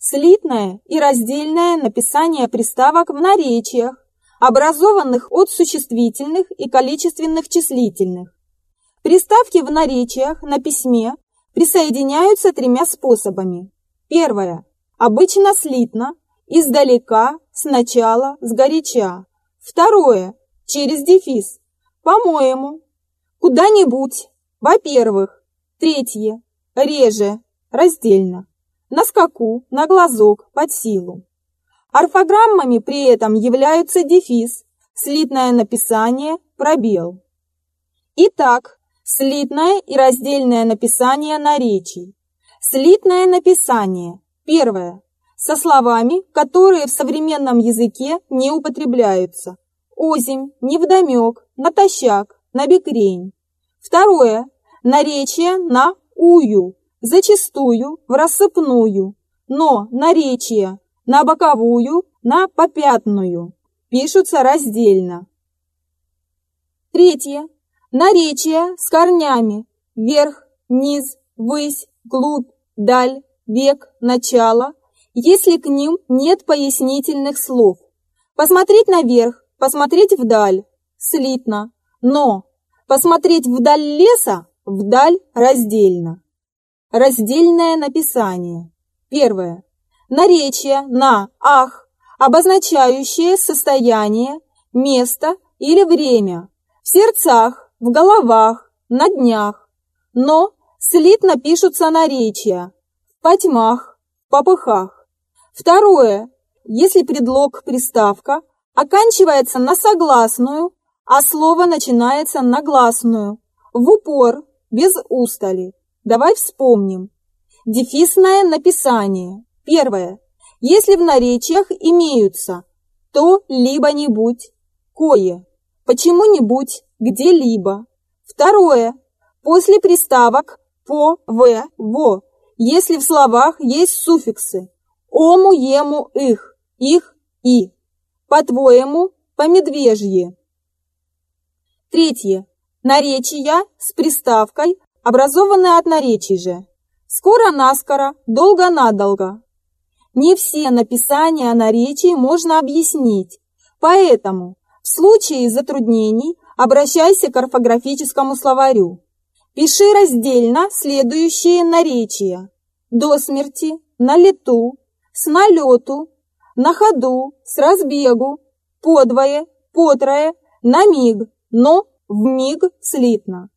слитное и раздельное написание приставок в наречиях, образованных от существительных и количественных числительных. Приставки в наречиях на письме присоединяются тремя способами. Первое. Обычно слитно, издалека, сначала, сгоряча. Второе. Через дефис. По-моему. Куда-нибудь. Во-первых. Третье. Реже. Раздельно. На скаку, на глазок, под силу. Орфограммами при этом являются дефис, слитное написание, пробел. Итак, слитное и раздельное написание наречий. Слитное написание. Первое. Со словами, которые в современном языке не употребляются. Озимь, невдомек, натощак, набекрень. Второе. Наречие на ую, зачастую в рассыпную, но наречие на боковую, на попятную. Пишутся раздельно. Третье. Наречия с корнями вверх, низ, высь, глубь, даль, век, начало, если к ним нет пояснительных слов. Посмотреть наверх, посмотреть вдаль, слитно, но посмотреть вдаль леса, вдаль раздельно. Раздельное написание. Первое наречие на «ах», обозначающее состояние, место или время, в сердцах, в головах, на днях. Но слитно пишутся наречия в потьмах, в попыхах. Второе. Если предлог приставка оканчивается на согласную, а слово начинается на гласную, в упор, без устали. Давай вспомним. Дефисное написание. Первое. Если в наречиях имеются то либо-нибудь, кое, почему-нибудь, где-либо. Второе. После приставок по, в, во, если в словах есть суффиксы ому, ему, их, их, и. По-твоему, по-медвежье. Третье. Наречия с приставкой, образованные от наречий же. Скоро-наскоро, долго-надолго. Не все написания наречий можно объяснить, поэтому в случае затруднений обращайся к орфографическому словарю. Пиши раздельно следующие наречия. До смерти, на лету, с налету, на ходу, с разбегу, подвое, потрое, на миг, но в миг слитно.